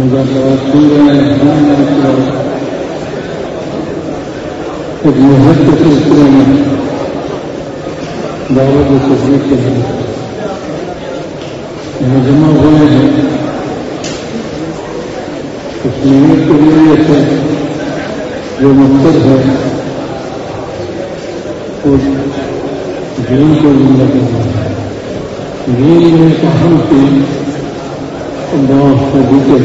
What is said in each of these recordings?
الرسول المذكرات فيها کے لیے یہاں جمع ہوئے ہیں اس نیت کے لیے سے جو مقصد ہے وہ دین کو زندہ کرنا ہے دین میں ایک اہم اللہ کا ذکر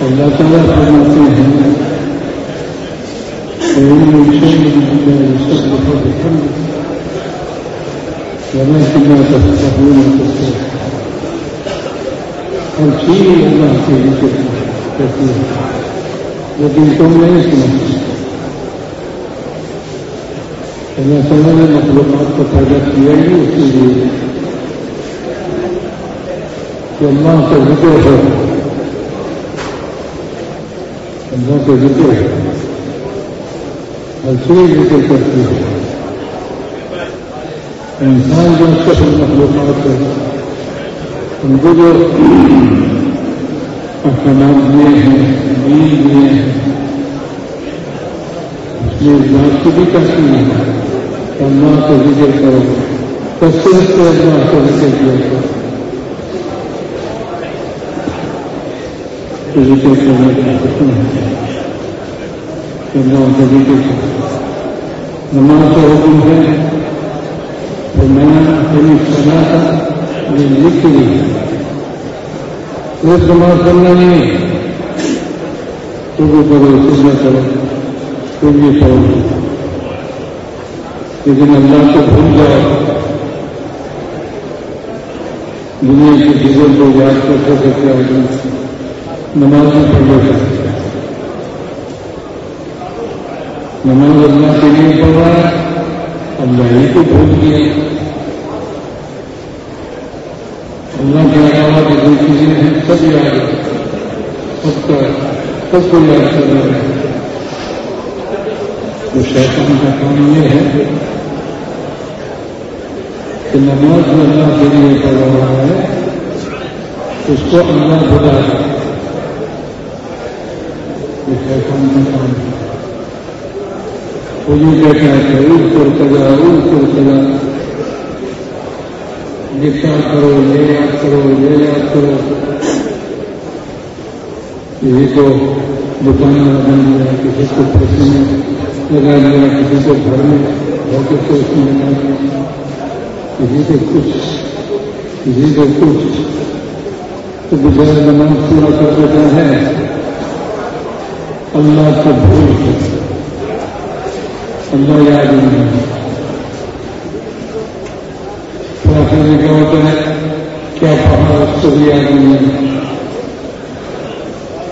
اللہ تعالیٰ فرماتے ہیں ہر چیز اللہ کے ذکر کرتی ہے لیکن تم نہیں سمجھتے اللہ تعالیٰ نے مخلوقات کو پیدا کیا ہی اسی لیے کہ اللہ کا ذکر ہے۔ اللہ کا ذکر ہے۔ ہر چیز ذکر کرتی ہے۔ انسان جو شکل مخلوقات ہے، ان کو جو احکامات دیے ہیں، دین دیے ہیں، اس میں اس بات کو بھی کہتی ہے اللہ کو ذکر کرو کثرت سے اللہ کو ذکر کرو تو ذکر کرنے کا حکم ہے۔ اللہ کو ذکر کرو نماز کا حکم ہے تو میں اپنی سنا تھا یہ لکھ لی ایک نماز کرنا نہیں تو بھی کرو سننا کرو تو بھی کرو لیکن اللہ کو بھول جاؤ دنیا کی چیزوں کو یاد کر سکتے آدمی نماز میں پڑھ لیتا نماز اللہ کے لیے پڑھ رہا ہے اللہ ہی کو بھول گیا۔ اللہ کے علاوہ جو کوئی چیزیں ہیں، سب یاد ہے سب کا سب کو یاد کر رہا ہے تو شیطان کا کام یہ ہے کہ نماز جو اللہ کے لیے پڑھ رہا ہے، اس کو اللہ بلا ہے ہے وہ یہ کہتا ہے۔ کہ اڑ کر چلا اڑ کر چلا۔ لکھا کرو، یہ یاد کرو، یہ یاد کرو۔ کسی کو دکان بن دیا کسی کو پیسے میں لگا دیا کسی کو گھر میں گھر کے پیسے میں لگا دیا کسی کو کچھ کسی کو کچھ تو بغیر نماز پورا کر دیتا ہے اللہ کو بھول کر اللہ یاد نہیں ہے تھوڑا کرنے کا ہوتا ہے کیا پڑھا اس کو بھی یاد نہیں ہے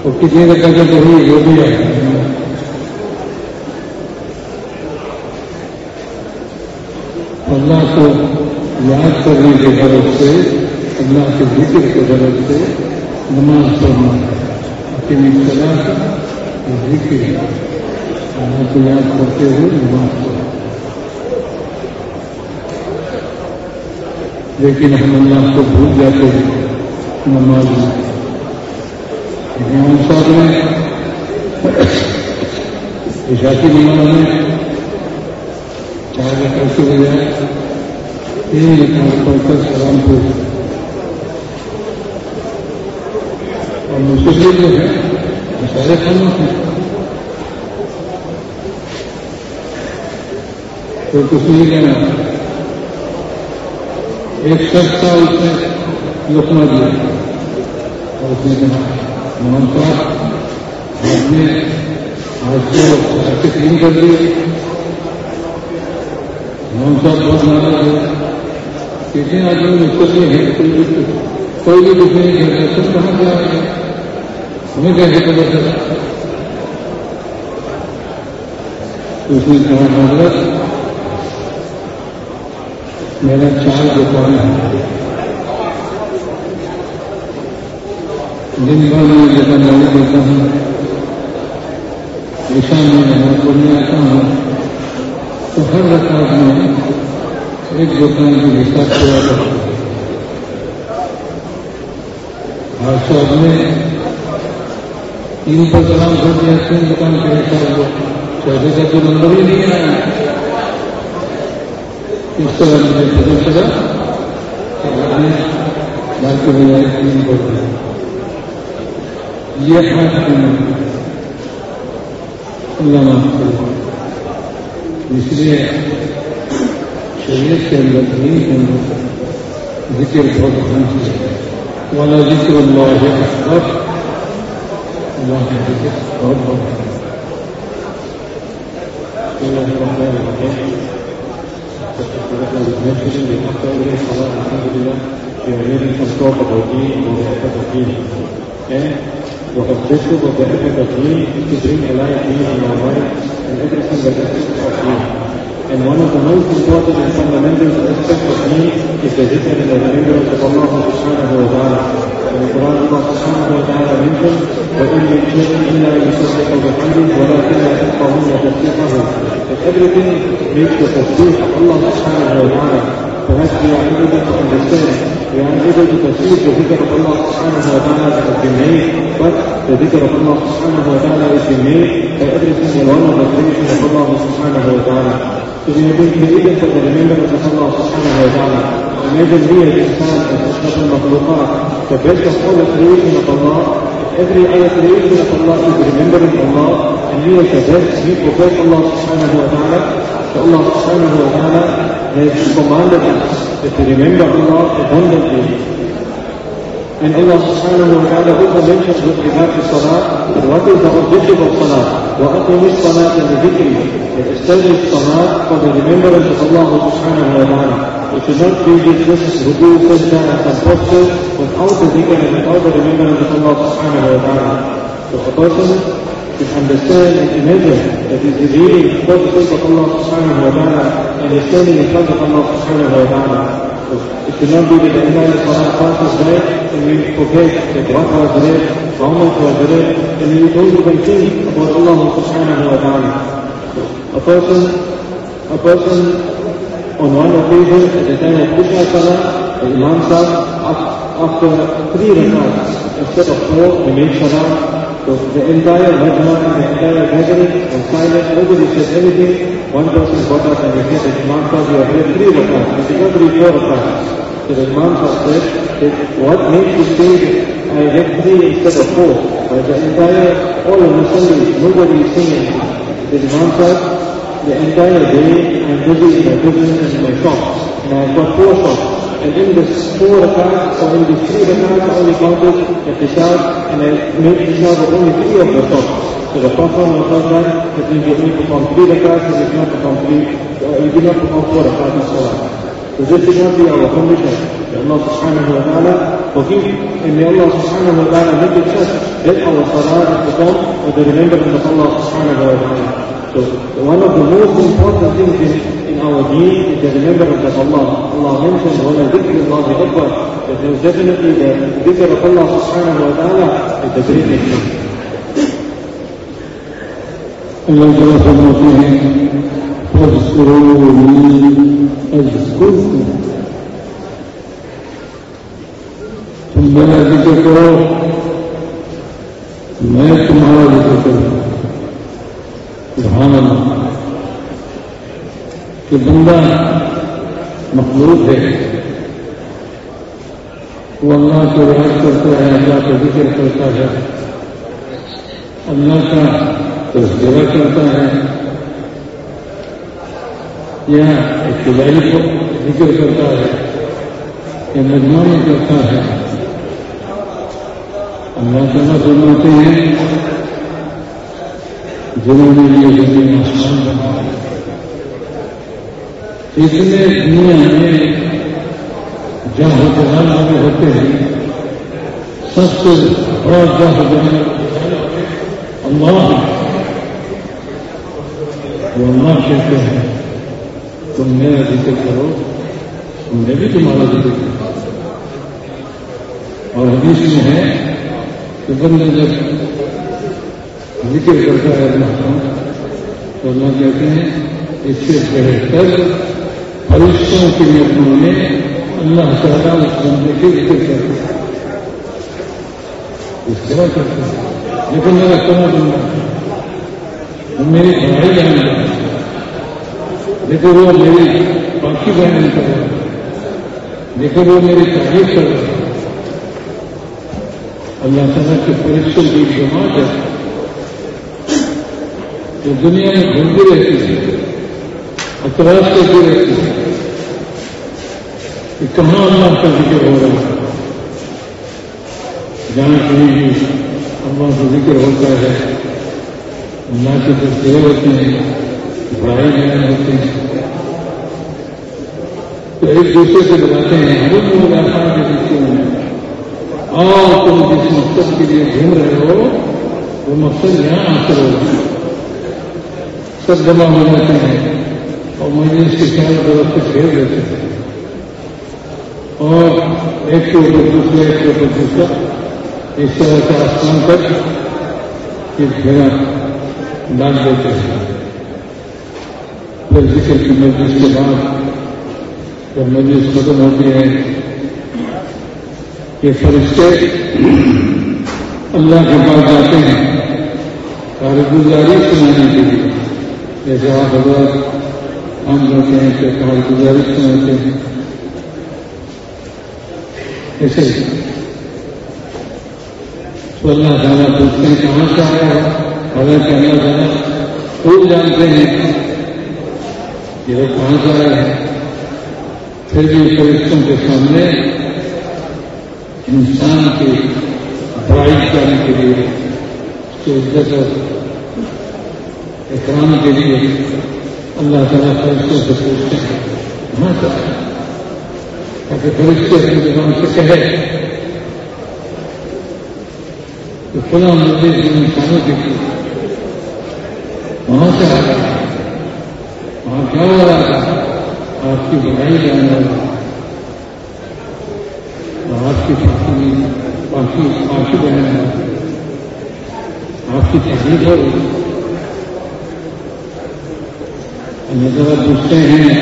اور کسی نے کہا تو ہوئی وہ بھی یاد نہیں اللہ کو کرنے کے غرض سے، اللہ کے ذکر کے غرض سے نماز پڑھنا اپنی صلاح کا ذکر اللہ کو یاد کرتے ہوئے نماز پڑھنا لیکن ہم اللہ کو بھول جاتے ہیں، نماز میں۔ امام صاحب نے عشا کی نماز میں چار رکعت کے بجائے تین رکعت پڑھ کر سلام کو اور مسلم جو ہے سارے کھانا تھے تو کچھ نہیں کہنا ایک شخص تھا اس نے لکما دیا اور اس نے کہا موہن صاحب آپ نے آج کو ایسے کلین کر دی موہن صاحب بہت ناراض ہے کسی آدمی مستقل ہے کوئی بھی کچھ نہیں کہتا تم کہاں سے آئے گے ہمیں کیسے خبر؟ چلا اس نے کہا، حضرت، میرا چار دکان ہے دن بھر میں دکانداری کرتا ہوں دشا میں نماز پڑھنے آتا ہوں، تو ہر رکعت میں ایک دکان کی حساب کیا کرتا ہوں آج نے تین پر سلام کر دیا تین دکان کے حساب ہوا چوتھے کا تو نمبر ہی نہیں آیا۔ اس طرح مجھے پتا چلا بجائے تین پر۔ یہ اللہ معاف اس لیے ليس المبني ذكر الحكم ولا ذكر الله أكبر. الله ذكر ربك بسم الله الرحمن الرحيم في في And one of the most important and fundamental aspects of deen is the dhikr and the remembrance of Allah subhanahu wa ta'ala. And the Quran Allah subhanahu wa ta'ala mentions, وَإِنْ مِنْ شَيْءٍ إِلَّا يُسَبِّحُ بِحَمْدِهِ وَلَكِنْ لَا تَفْقَهُونَ تَسْبِيحَهُ That everything makes the tasbih of Allah subhanahu wa ta'ala. Perhaps we are able to understand, we are able to perceive the dhikr of Allah subhanahu wa ta'ala that has been made, but the dhikr of Allah subhanahu wa ta'ala is been made by every single one of the creation of Allah subhanahu wa ta'ala. إذ يكون بإذة العلمين الله سبحانه وتعالى أن يجد به الإنسان أن تصلح المخلوقات فبيشرح أول creation of Allah every other creation of Allah is remembering Allah and he will possess he possess Allah subhanahu wa ta'ala so Allah subhanahu wa ta'ala has commanded us that to remember Allah abundantly and Allah subhanahu wa ta'ala also mentions with regard to Salah objective of salah? وَأَقِمِ الصَّلَاةَ لِذِكْرِ That establish salah for the remembrance of Allah subhanahu wa ta'ala. It should not be just ruku, sajda and posture without the dhikr and without the remembrance of Allah subhanahu wa ta'ala. So a person should understand and imagine that he is reading for the sake of Allah subhanahu wa ta'ala and is standing in front of Allah subhanahu wa ta'ala. It should not be that the entire salah passes by and we forget that what was read, how much was read, and we don't even think about Allah subhanahu wa ta'ala. So a person, a person on one occasion at the time of Isha Salah, the Imam Sahib, after three rakats, instead of four, he made Salah. So the entire Majma the entire gathering was silent, nobody said anything. One person got up and he said, Imam Sahib, you have read three rakats, you did not read four rakats. So the Imam Sahib said, that what makes you say that I read three instead of four? But the entire, all of Sundays, nobody is singing. The Imam the entire day I'm busy in my business and my shop. And I've got four shops. And in the four rakats or in the three rakats I only counted the Pishab and I made Pishab of only three of the shops. So the first one was not that means you only perform three rakats you did not perform three, uh, you did not perform four rakats in Salah. So this should not be our condition. Allah subhanahu wa ta'ala may Allah subhanahu wa ta'ala make it such that our Salah is performed with the remembrance of Allah subhanahu wa ta'ala. So one of the most important things in, in our deen is the remembrance of Allah. Allah mentioned, وَلَا ذِكْرِ اللَّهِ أَكْبَرُ That there is definitely the dhikr of Allah subhanahu wa ta'ala is the greatest thing. تعالیٰ فرماتے ہیں فَاذْكُرُونِي أَذْكُرْكُمْ میرا ذکر کرو، میں تمہارا ذکر کروں۔ سبحان اللہ۔ کہ بندہ مخلوق ہے۔ وہ اللہ کو یاد کرتا ہے، اللہ کا ذکر کرتا ہے۔ اللہ کا تذکرہ کرتا ہے۔ یا ابتدائی کو ذکر کرتا ہے، یا مجموعی کرتا ہے۔ اللہ تعالیٰ فرماتے ہیں، جنہوں نے یہ زمین آسمان بنایا اتنے دنیا میں جہاں حکمران والے ہوتے ہیں، سب سے بڑا جہاں جانا اللہ۔ وہ اللہ کہتے ہیں، تم میرا ذکر کرو، تم نے بھی تمہارا ذکر کرو اور حدیث میں ہے کہ بندہ جب ذکر کرتا ہے اللہ تو اللہ کہتے ہیں، اس سے بہتر فرشتوں کے مجموع میں اللہ تعالیٰ اس بندے کے ذکر کرتے ہیں اس طرح کرتے ہیں لیکن میرا کہنا دوں میری پڑھائی جانے جانا لیکن وہ میری باقی بہن کر رہا لیکن وہ میری تعریف کر رہا اللہ تعالیٰ کے پریشن کی جماعت ہے جو دنیا میں گھومتی رہتی ہے اعتراض کرتی رہتی ہے کہ کہاں اللہ کا ذکر ہو رہا ہے؟ جہاں کہیں بھی اللہ کا ذکر ہوتا ہے، اللہ کے تصویر ہوتے ہیں بڑائی بیان ہوتے ہیں، تو ایک دوسرے سے بتاتے ہیں ہم ملاقات کے رشتے میں اور تم جس مقصد کے لیے گھوم رہے ہو، وہ مقصد یہاں حاصل ہوگا۔ سب جمع ہو جاتے ہیں اور مجھے اس کے چاروں طرف سے پھیر دیتے ہیں۔ اور ایک کے اوپر دوسرے ایک کے اوپر دوسرا۔ اس طرح کا آسمان تک ایک گھیرا ڈال دیتے ہیں۔ پھر ذکر کی مجلس کے بعد جب مجلس ختم ہوتی ہے یہ فرشتے اللہ کے پاس جاتے ہیں کارگزاری سنانے کے لیے۔ جیسے آپ حضرات ہم جاتے ہیں کہ کارگزاری سناتے ہیں۔ ایسے تو اللہ تعالیٰ پوچھتے ہیں کہاں سے آیا ہے؟ حالانکہ اللہ تعالیٰ خوب جانتے ہیں کہ وہ کہاں سے آیا ہے۔ پھر بھی فرشتوں کے سامنے انسان کی بڑائی کرنے کے لیے اس کی عزت اور اکرام کے لیے اللہ تعالیٰ فرشتوں سے پوچھتے ہیں۔ کہاں سے تاکہ فرشتے اپنی زبان سے کہے کہ فلاں مجھے انسانوں کے لیے وہاں سے آ رہا ہے۔ وہاں کیا ہو رہا تھا آپ کی بڑائی جانے والا۔ آپ کی پاکی آپ کی تحریر ہو رہی نظر پوچھتے ہیں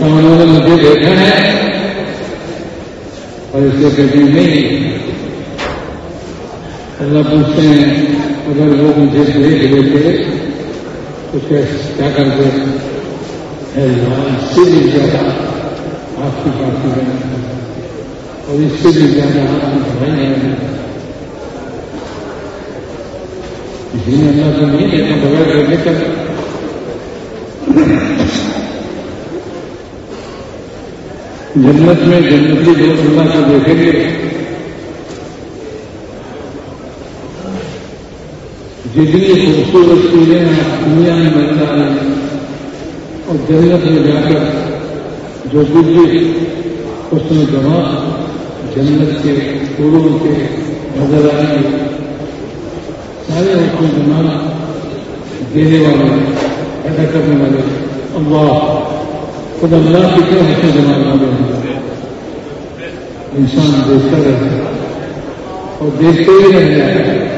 کیا انہوں نے مجھے دیکھا ہے اور اس کو کہتے ہیں؟ نہیں اللہ پوچھتے ہیں اگر وہ مجھے دیکھ لیتے تو کیا کرتے اس آپ کی پارٹی بنا اور اس سے بھی زیادہ آپ کی اللہ کو نہیں دیکھا بغیر کرنے کر جنت میں جنتی لوگ اللہ کو دیکھیں گے، جتنی خوبصورت چیزیں دنیا میں مل رہا ہے۔ اور جنت میں جا کر جو کچھ اس میں جمع جنت کے پھولوں کے نظر آئیں گے سارے اس کو جمع دینے والے پیدا کرنے والے۔ اللہ، خود اللہ کی کیا حصے جمع والے۔ انسان دیکھتا رہتا ہے اور دیکھتے ہی رہ جائے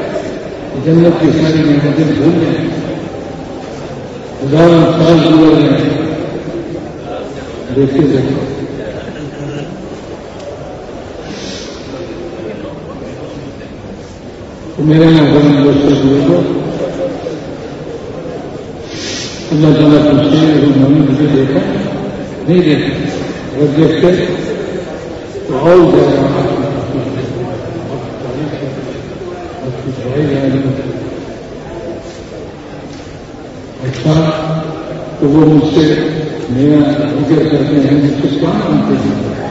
جنت کی ساری محنتیں بھول جائیں ہزاروں سال گزر گئے دیکھتے دیکھتے میرے یہاں غرم دوستوں ہوئے تو اللہ تعالیٰ پوچھتے ہیں اگر میں نے مجھے دیکھا۔ نہیں دیکھا۔ اگر دیکھتے تو اور زیادہ اچھا تو وہ مجھ سے میرا ذکر کرتے ہیں مجھ سے کیا مانتے ہیں۔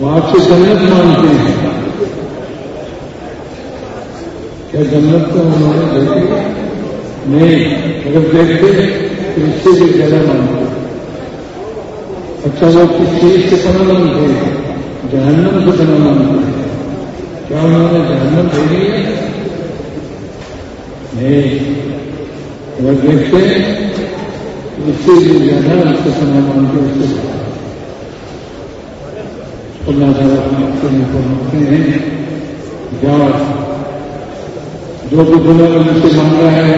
وہ آپ سے جنت مانتے ہیں۔ کیا جنت کو ہمارے دیکھے نہیں، اگر دیکھتے تو اس سے بھی زیادہ مانتے اچھا وہ کس چیز سے پڑا مانتے ہیں؟ جہنم کو بنا مانتے ہیں۔ کیا انہوں نے جہنم دے دی ہے نہیں۔ وہ دیکھتے ہیں اس سے بھی زیادہ اس کو بنا مانتے اس سے اللہ تعالیٰ اپنے کو مانتے ہیں، جاؤ۔ جو بھی دنیا میں مجھ سے مانگا ہے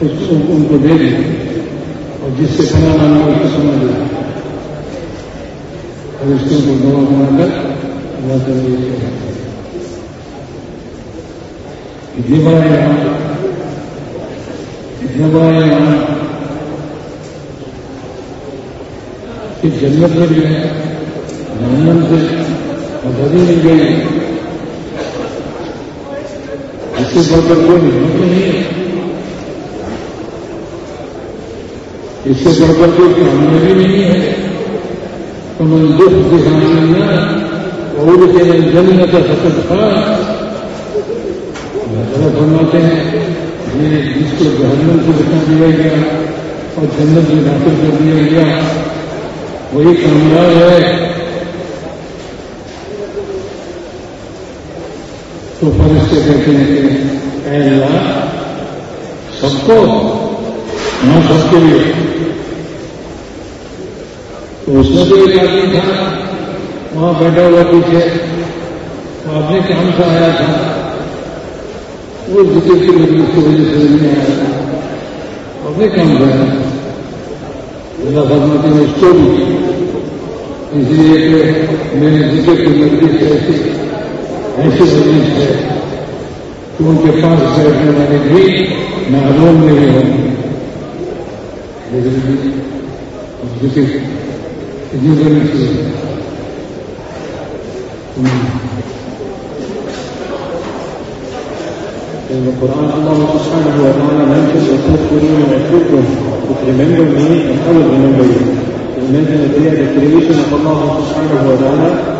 اس ان کو دے دیں۔ اور جس سے کھانا مانگا اس کو سمجھ لیں اور اس کو دعا بنا کر اللہ تعالیٰ یہ دیوار یہاں دیوار یہاں کہ جنت میں جو ہے جہنم سے آزادی مل گئی۔ اس سے کوئی نہیں ہے۔ اس سے بڑھ کر کوئی کامیابی نہیں ہے۔ تو من دکھ دکھانا اور کے جنت کا سفر تھا فرماتے ہیں یہ جس کو جہنم سے بچا دیا گیا اور جنت میں داخل کر دیا گیا، وہی کامیاب ہے۔ تو فرشتے کہتے ہیں کہ اے اللہ، سب کو نہ سب کے لیے۔ تو اس میں تو ایک آدمی تھا، وہاں بیٹھا ہوا پیچھے۔ وہ اپنے کام سے آیا تھا۔ وہ ذکر کی وجہ کی وجہ سے نہیں آیا تھا۔ اپنے کام سے آیا تھا۔ اللہ فرماتے ہیں اس کو بھی۔ اس لیے کہ میں نے ذکر کی مجلس سے ایسی الفيزيولوجيا ممكن بعض الزائرين الأجري معلوم لهم الجزيرة الجزيرة من الفيزيولوجيا In the Quran, Allah subhanahu wa ta'ala mentions the first women and children. If remember me, and I will remember you. It mentions the day of the creation of Allah subhanahu wa ta'ala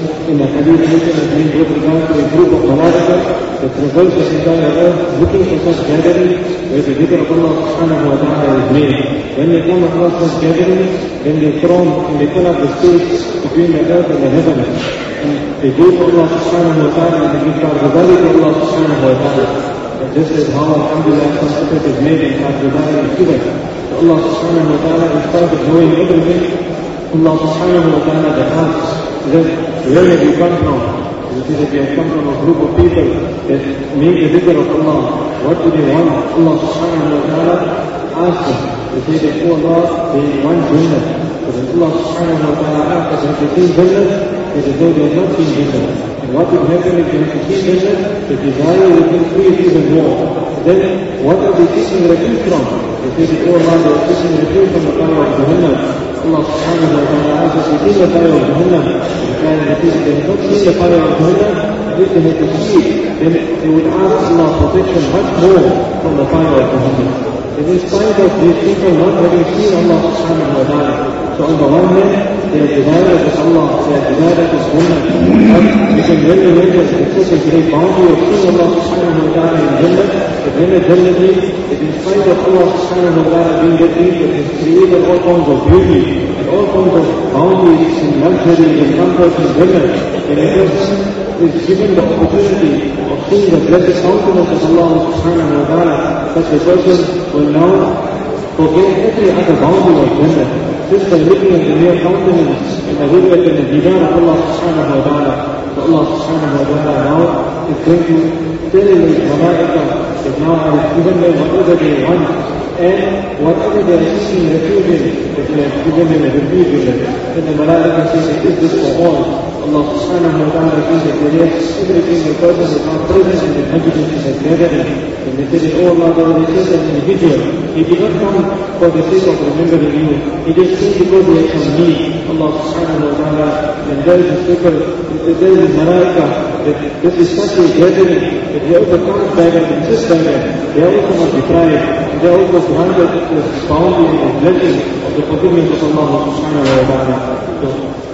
in the hadith mentioned as being with regard to a group of malaika that traverse the entire earth looking for such gathering where the dhikr of Allah subhanahu wa ta'ala is made. When they come across such gathering, then they throng and they fill up the space between the earth and the heaven. And they go to Allah subhanahu wa ta'ala and they give Targabali to Allah subhanahu wa ta'ala. And this is how Alhamdulillah some effort is made in Targabali and given. So Allah subhanahu wa ta'ala in spite of knowing everything, Allah subhanahu wa ta'ala that asks then have you come from? It is that you have come from a group of people that make the dhikr of Allah. What do they want? Allah subhanahu wa ta'ala asks them. They say that, oh Allah, they want Jannah. But Allah subhanahu wa ta'ala asks us, have they seen Jannah? Is though they have not seen Jannah. And what will happen if they have to see Jannah? The desire will increase even more. Then what are they seeking refuge from? They say that, oh Allah, they are seeking refuge from the fire of Jahannam. الله سبحانه وتعالى عزيز إلا طائرتهن كان نتيجة الحكم إلا طائرتهن ذكر التفسير والعام الله protection much more from the fire of طائرتهن In spite of these people not having seen Allah subhanahu wa ta'ala. So on the one hand, their desire is Allah, their desire is Jannah. But you can really make us such a great bounty of seeing Allah subhanahu wa ta'ala in Jannah. The Jannah in spite of Allah subhanahu wa ta'ala being the creator, has created all forms of beauty and all forms of bounties and luxuries and comforts and Jannah. And person is given the opportunity of seeing the blessed countenance of Allah subhanahu wa ta'ala, such a person will now forget every other boundary of Jannah. Just by looking at the mere countenance and the witness and the divan of Allah subhanahu wa ta'ala. So Allah subhanahu wa ta'ala now is going to tell the malaika that now I have given them whatever they want and whatever they are seeking refuge in, that they have given them a refuge in it. And the malaika says, is this for all? Allah subhanahu wa ta'ala says that yes, everything the person is not present in the majlis in the gathering. And they say, oh Allah, there is a certain individual. He did not come for the sake of remembering you. He just came because he had some need. Allah subhanahu wa ta'ala, and there is a secret, there is a malaika, that this is such a gathering, that they also come back and insist back, they also must be tried, they also granted the bounty and blessing of the forgiveness of Allah subhanahu wa ta'ala. So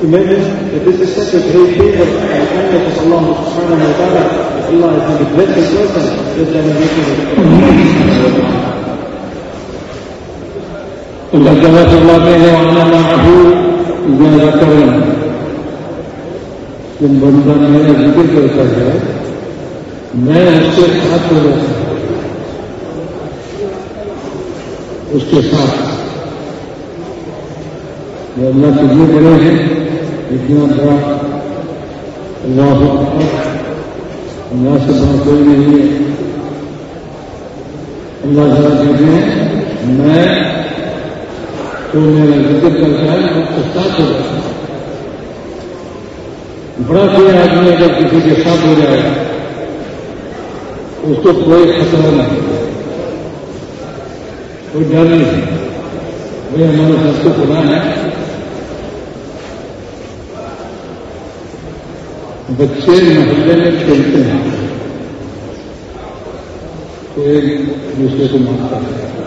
imagine that this is such a great favor and kindness of Allah subhanahu wa ta'ala, that Allah is going to bless the person, just like making it. اللہ تعالیٰ فرماتے ہیں وانا معه اذا ذکرنا جب بندہ میرا ذکر کرتا ہے میں اس کے ساتھ ہو جاتا ہوں۔ اس کے ساتھ۔ وہ اللہ کتنے بڑے ہیں اتنا بڑا اللہ اللہ سے بڑا کوئی نہیں ہے۔ اللہ تعالیٰ کہتے ہیں، میں تو میرا ذکر کرتا ہے میں اس ساتھ ہو جاتا بڑا کوئی آدمی اگر کسی کے ساتھ ہو جائے اس کو کوئی خطرہ نہیں کوئی ڈر نہیں بھائی ہمارے سب کو خدا ہے بچے محلے میں کھیلتے ہیں تو ایک دوسرے کو مانتا ہے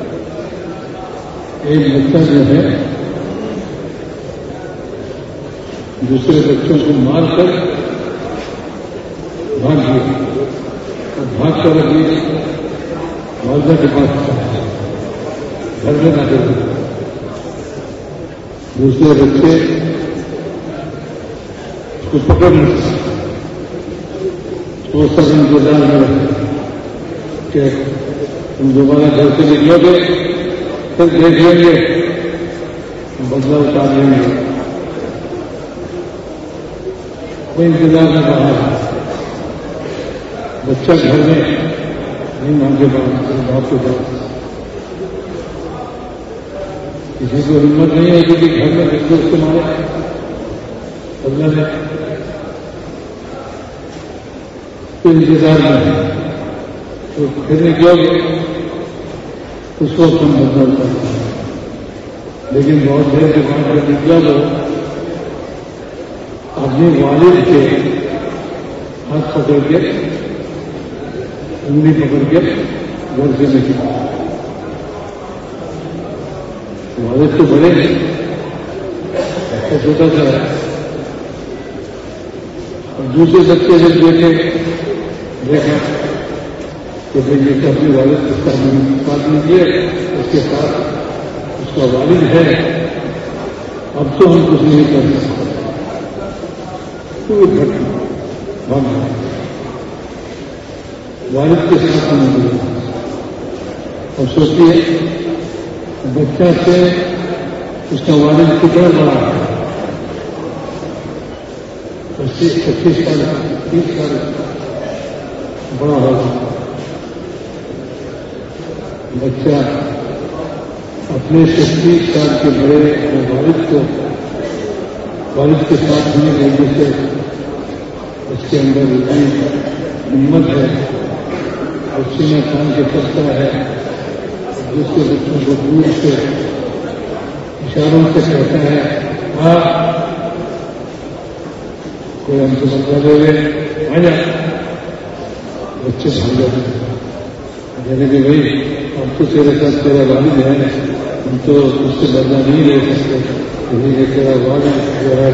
ایک بچہ جو ہے، دوسرے بچوں کو مار کر بھاگ دیا۔ اور بھاگ کر ابھی والدہ کے پاس گھر میں نہ کر دوسرے بچے اس کو پکڑ نہیں سکتے سب انتظار میں رہتے کہ تم دوبارہ گھر سے نکلو گے پھر دیکھ گے بدلا اتار لیں گے کوئی انتظار نہ رہا بچہ گھر میں نہیں مانگے بات باپ کے پاس کسی کو ہمت نہیں ہے کہ گھر میں دیکھ اس کو مارے۔ اللہ نے کوئی انتظار نہیں۔ ہے تو پھر نکلو گے اس کو ہم بدلا لیکن بہت دیر کے بعد جب نکلا تو اپنے والد کے ہاتھ پکڑ کے، انگلی پکڑ کے گھر سے نکلا والد تو بڑے ہیں۔ ایسا چھوٹا سا ہے اور دوسرے بچے جب دیکھے دیکھا کہ بھائی یہ کہ اپنے والد اس کا ساتھ کیے، اس کے ساتھ اس کا والد ہے۔ اب تو ہم کچھ نہیں کر سکتے۔ کوئی گھٹنا۔ بند والد کے ساتھ نہیں ملے اور سوچیے بچہ سے اس کا والد کتنا بڑا ہے؟ پچیس پچیس سال، تیس سال بڑا ہوگا بچہ اپنے سے سال کے بڑے اپنے والد کو والد کے ساتھ ہونے کی وجہ سے اس کے اندر ہمت ہے، اور سینے کام کے سکتا ہے دوسرے بچوں کو دور سے، اشاروں سے کہتا ہے ہاں کوئی ہم سے بتا دے گے آ جا۔ بچے بھاگ جاتے ہیں کہنے کہ بھائی اب تو تیرے ساتھ تیرا والد ہے۔ ہم تو اس سے بدلا نہیں لے سکتے۔ کہیں کہ تیرا والد جو ہے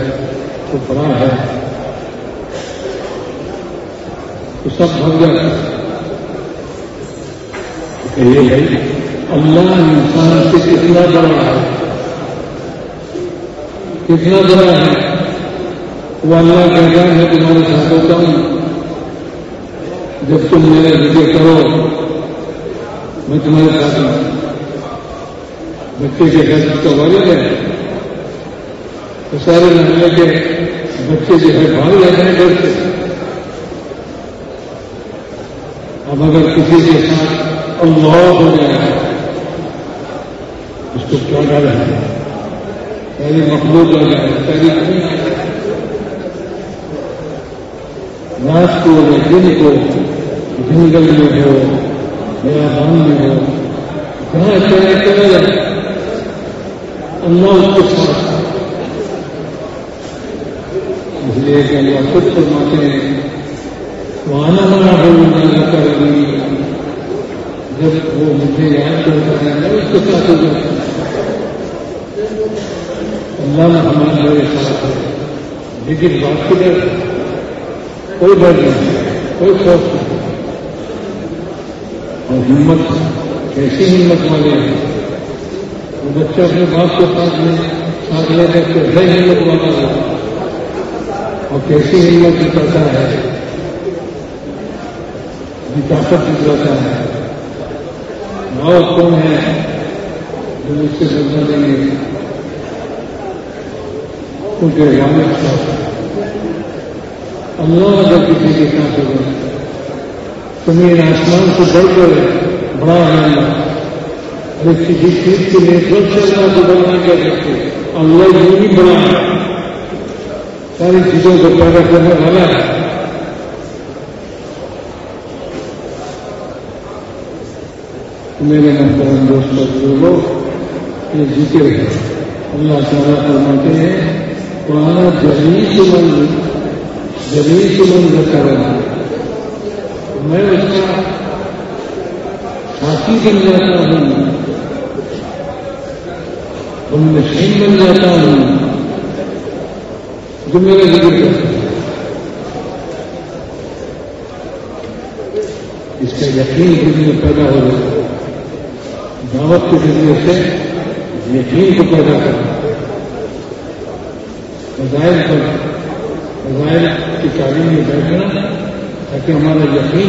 وہ بڑا ہے۔ تو سب بھاگ جاتا ہے یہ بھائی، اللہ انسان سے کتنا بڑا ہے۔ کتنا بڑا ہے۔ وہ اللہ کہتا ہے میں تمہارے ساتھ ہوتا ہوں۔ جب تم میرے ذکر کرو میں تمہارے ساتھ ہوں۔ بچے کے گھر کا والد ہے۔ تو سارے محلے کے بچے جو ہے بھاگ جاتے ہیں گھر سے۔ اب اگر کسی کے ساتھ اللہ ہو جائے اس کو کیا ڈر ہے؟ پہلے مخلوق ہو جائے، پہلے نہیں رات کو یا دن کو جنگل میں ہو یا بان میں ہو جہاں چلے چلے جائے اللہ اس کے ساتھ ہے کہ اللہ خود فرماتے ہیں وہاں ہمارا اللہ کر رہی جب وہ مجھے یاد کرتا ہے میں اس کے ساتھ ہو جاتا اللہ نے ہمارے میرے ساتھ ہے لیکن بات کی ڈر کوئی ڈر نہیں کوئی خوف نہیں۔ ہمت، کیسی ہمت والے ہیں؟ وہ بچہ اپنے باپ کے ساتھ میں ساتھ لے کر کے ہے ہمت والا۔ ہے اور کیسی ہمت نکلتا ہے طاقت نکلتا ہے۔ اور کون ہے جو مجھ سے بدلا دیں گے کیونکہ والد صاحب اللہ اگر کسی کے ساتھ ہوگا۔ زمین آسمان سے بڑھ کر بڑا ہے اللہ اگر کسی چیز کے لیے سب سے اللہ کو بڑھنا کیا کرتے اللہ یہ بھی بڑا ہے۔ ساری چیزوں کو پیدا کرنے والا ہے۔ میرے محترم دوست لوگ یہ ذکر ہے اللہ تعالیٰ فرماتے ہیں پرانا جمیل کے من جمیل کے من کر رہا میں اس کا ساتھی بن جاتا ہوں ہم نشین بن جاتا ہوں۔ جو میرا ذکر کرتا ہے۔ اس کا یقین دل میں پیدا ہو۔ جاتا ہے دعوت کے ذریعے سے یقین کو پیدا کرنا۔ فضائل پر فضائل کی تعلیم میں بیٹھنا۔ لكن هذا اليقين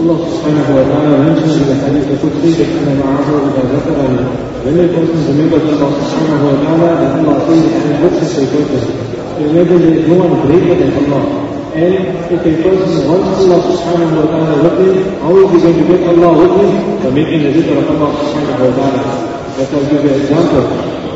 الله سبحانه وتعالى ينشر إلى حديث القدسي انما عبده إذا ذكر لم يكن ذنوبا الله سبحانه وتعالى لأن الله طيب عن القدس. سيكون لم يكن ذنوبا قريبا الله. Is. And if a person wants Allah subhanahu wa ta'ala with him, how is he going to get Allah with him? By making the zikr of Allah subhanahu wa ta'ala. Let us give you an example.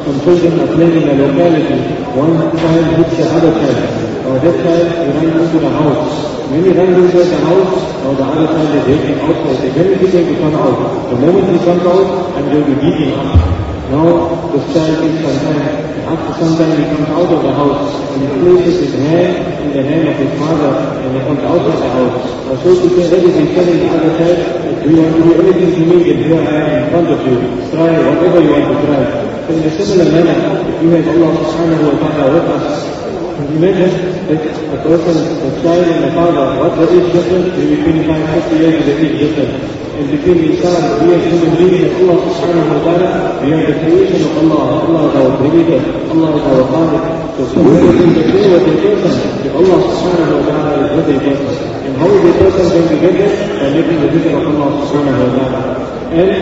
Some children are playing in a locality. One child hits the other child. Or that child runs into the house. When he runs inside the house, now the other child is waiting outside. When is he going to come out? The moment he comes out, I'm going to beat him up. Now the child some time. After some time he comes out of the house and he places his hand in the hand of his father and he comes out of the house. Now so to say that is he's telling the other child, do you want to do anything to me and here I am in front of you. Try whatever you want to try. So in a similar manner, if you have Allah subhanahu wa ta'ala with us, imagine that a person, a child and a father, what the age difference? Maybe 25, 50 years is the age difference. اللي فيه الانسان بيكون من الله سبحانه وتعالى بيتكيف الله الله ده وكريمه الله ده وقاله الله سبحانه وتعالى يهدي بيته إن هو بيتوصل بين جدا فالنبي يذكر الله سبحانه وتعالى. and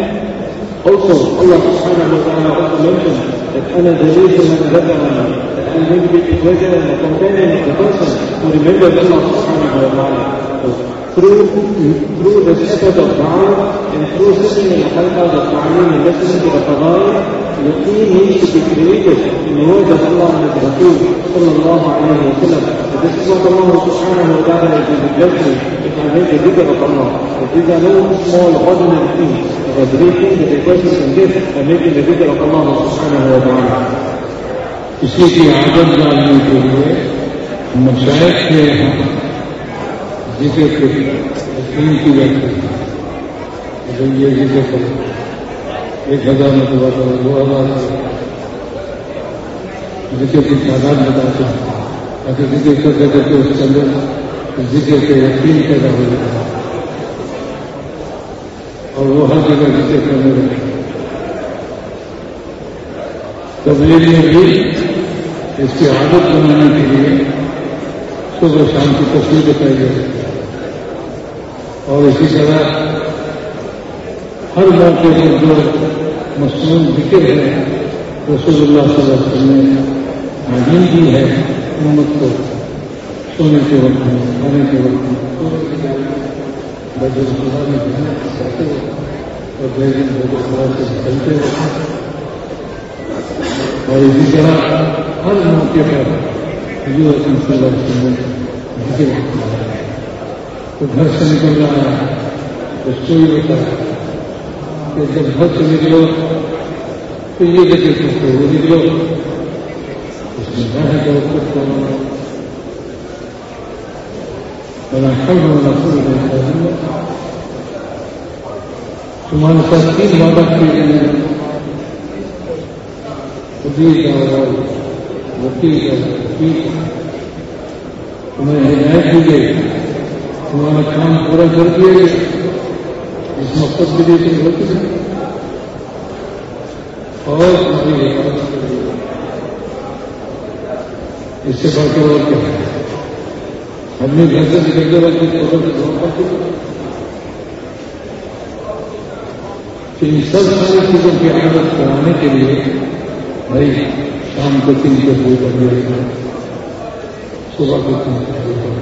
also الله سبحانه وتعالى mentioned that أنا دليل من ذكرني and maybe it is better and companion of the person who remembers Allah subhanahu wa ta'ala. Through, through this effort of da'wah and through sitting in the halqa of ta'aleem and listening to the fadail, yaqeen needs to be created in the words of Allah and His Rasul sallallahu alayhi wa sallam. This is what Allah subhanahu wa ta'ala is me if I make a dhikr of Allah. But these are no small ordinary things. There are great things that a person can get by making the dhikr of Allah subhanahu wa ta'ala. اسی کی عادت ڈالنے کے لیے مشاعر کے یہاں ذکر کے یقین کی جاتی ہے۔ یہ ذکر کرو ایک ہزار مرتبہ کرو دو ہزار کرو ذکر کی تعداد بتاتے ہیں۔ تاکہ ذکر کرتے کرتے اس کے اندر ذکر کے یقین پیدا ہو جاتا ہے۔ اور وہ ہر جگہ ذکر کرنے لگے تبلیغ میں بھی اس کی عادت بنانے کے لیے صبح شام کی تصویر بتائی جاتی ہے۔ اور اسی طرح ہر موقع پر جو مصنوع ذکر ہے رسول اللہ صلی اللہ علیہ وسلم نے تعلیم دی ہے، امت کو سونے کے وقت میں کھانے کے وقت میں بجر خدا میں جاتے وقت اور خدا سے نکلتے وقت اور اسی طرح ہر موقع پر حضور اکرم صلی اللہ علیہ وسلم ذکر تو گھر سے نکل رہا ہے تو سوئی ہوتا ہے کہ جب گھر سے نکلو تو یہ ذکر کرتے وہ نکلو۔ اس میں گھر ہے تو کچھ کرنا ولا حول ولا قوة إلا بالله تمہارے ساتھ تین وعدہ کیے گئے ہیں خدی کا وکیل کا وکیل تمہیں ہدایت دی گئی تمہارا کام پورا کر دیا گیا۔ اس مقصد کے لیے تم ہوتی ہے اور تمہاری حفاظت کر دی اس سے بڑھ کر اور کیا ہے؟ ہم نے گھر سے نکلتے وقت قدر سے دعا کرتے ان سب ساری چیزوں کی عادت کرانے کے لیے بھائی شام کو تین کے پھول کر دیا صبح کو تین کے پھول کر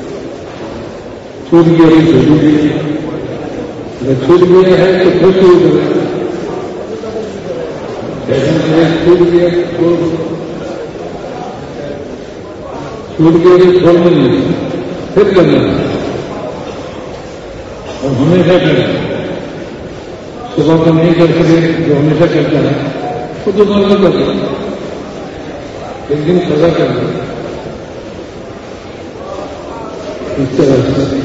چھوٹ گیا تو چھوٹ گیا اگر چھوٹ گیا ہے تو پھر شروع کریں جیسا چھوٹ گیا چھوڑ چھوٹ گیا تو نہیں پھر کرنا اور ہمیشہ کریں صبح کو نہیں کر سکے جو ہمیشہ کرتا ہے۔ وہ تو بند کر دیں ایک دن سزا کر اس طرح سے۔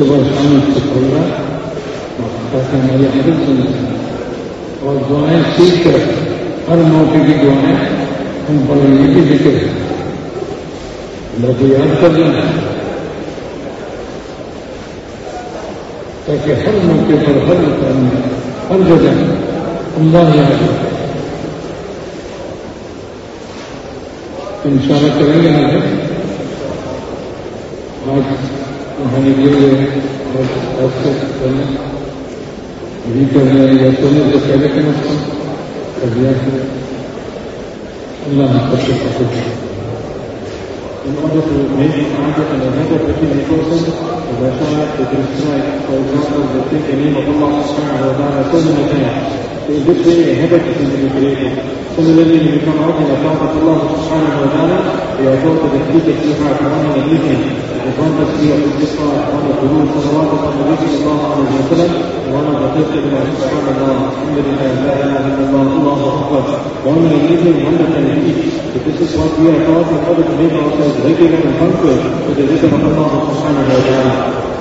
صبح شام سے کھولنا تاکہ ہماری عادت سننا اور دعائیں سیکھ کر ہر موقع کی دعائیں ہم پڑھنے کی ذکر ہے اللہ کو یاد کر دینا تاکہ ہر موقع پر ہر مقام میں ہر جگہ اللہ یاد ہو ان شاء اللہ کریں گے آج الله سبحانه وتعالى ويعطوك تكليفك فيها كرامة ليك سے پہلے کرنا کر دیا اللہ سب سے پسند In order to make it harder and a better between a person, the Rasul to prescribe, for example, they take the name of Allah subhanahu wa ta'ala so many times. So in this way, a habit is going to be created. Similarly, when you come out in the path of Allah subhanahu wa ta'ala, we are told to repeat it throughout morning and evening. The one that we are this far, one of the rules of Allah, upon the Nabi sallallahu alayhi wa sallam, one of the fifth of Allah subhanallah, alhamdulillah, la ilaha illallah, Allahu akbar. Morning and evening, one that can repeat. So this is what we are taught in order to make ourselves regular and punctual to the rhythm of Allah subhanahu wa ta'ala.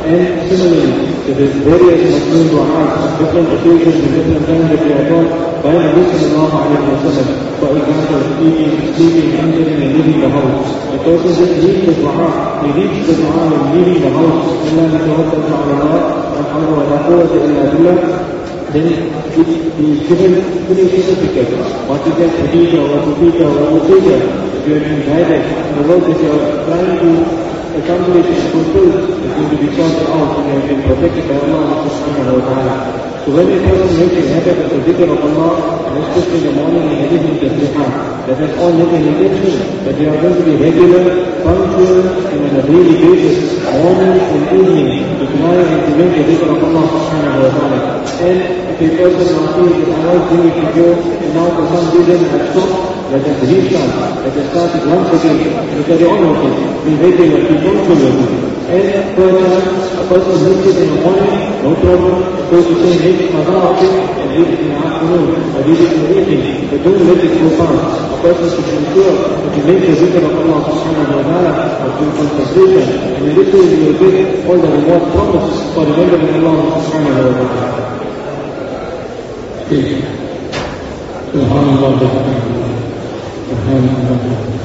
And similarly, there is various Muslim du'as, different occasions and different times that are taught by sallallahu alayhi wa sallam. For example, eating, sleeping, entering and leaving the house. A person just reads the dua, he reads the dua and leaving the house. إِلَّا نَتَوَكَّلْ عَلَى اللَّهِ وَالْحَمْدُ وَلَا قُوَّةَ إِلَّا بِاللَّهِ then he is given three certificates. What is that Khadija, what is Peter, what is Peter. If you are being guided, the work that you are trying to and fulfill is going to be sorted out and have been protected by Allah subhanahu wa ta'ala. So when a person makes a habit of the dhikr of Allah, and especially in the morning and evening tasbihah, that has all making intention that they are going to be regular, punctual, and on a daily basis, morning and evening, to try and to make the dhikr of Allah subhanahu wa ta'ala. And if a person now feels that I was doing it to go, and now for some reason I stopped, let us restart, let us start it once again, and carry on with it, be regular, be punctual with it. And for example, a person makes it in the morning, no problem, goes to say, make qada of it, and read it in the afternoon, or read it in the evening, but don't let it go fast. A person should ensure that he makes the zikr of Allah subhanahu wa ta'ala, or do concentration, and in this way he will get all the reward promised for remembering Allah subhanahu wa ta'ala. سبحان الله سبحان الله